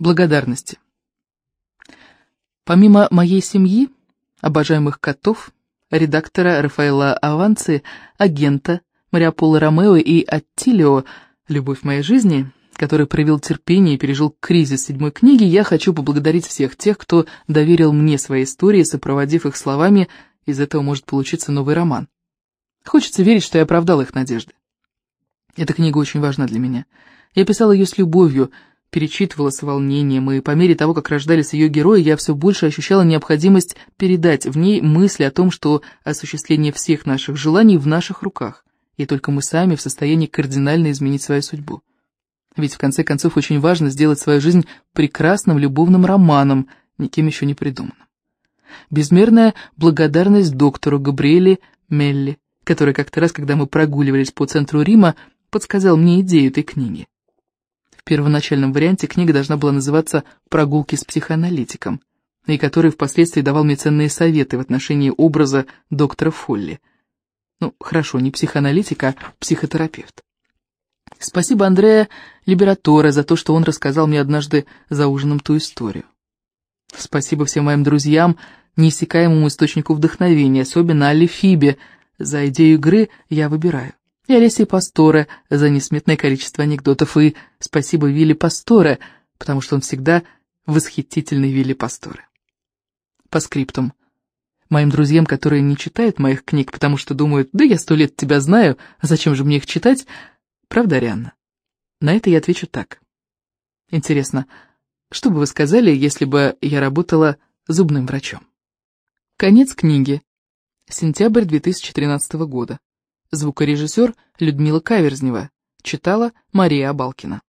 Благодарности. Помимо моей семьи, обожаемых котов, редактора Рафаэла Аванци, агента Мариапола Ромео и Аттилио «Любовь моей жизни», который проявил терпение и пережил кризис седьмой книги, я хочу поблагодарить всех тех, кто доверил мне свои истории, сопроводив их словами «Из этого может получиться новый роман». Хочется верить, что я оправдал их надежды. Эта книга очень важна для меня. Я писала ее с любовью, перечитывала с волнением, и по мере того, как рождались ее герои, я все больше ощущала необходимость передать в ней мысли о том, что осуществление всех наших желаний в наших руках, и только мы сами в состоянии кардинально изменить свою судьбу. Ведь в конце концов очень важно сделать свою жизнь прекрасным любовным романом, никем еще не придуманным. Безмерная благодарность доктору Габриэле Мелли, который как-то раз, когда мы прогуливались по центру Рима, подсказал мне идею этой книги. В первоначальном варианте книга должна была называться «Прогулки с психоаналитиком», и который впоследствии давал мне ценные советы в отношении образа доктора Фолли. Ну, хорошо, не психоаналитик, а психотерапевт. Спасибо Андреа Либераторе за то, что он рассказал мне однажды за ужином ту историю. Спасибо всем моим друзьям, неиссякаемому источнику вдохновения, особенно Алле Фибе. За идею игры я выбираю и Олесе Пасторе за несметное количество анекдотов, и спасибо Вилли Пасторе, потому что он всегда восхитительный Вилли Пасторе. По скриптум. Моим друзьям, которые не читают моих книг, потому что думают, да я сто лет тебя знаю, а зачем же мне их читать, правда, Арианна? На это я отвечу так. Интересно, что бы вы сказали, если бы я работала зубным врачом? Конец книги. Сентябрь 2013 года. Звукорежиссер Людмила Каверзнева. Читала Мария Абалкина.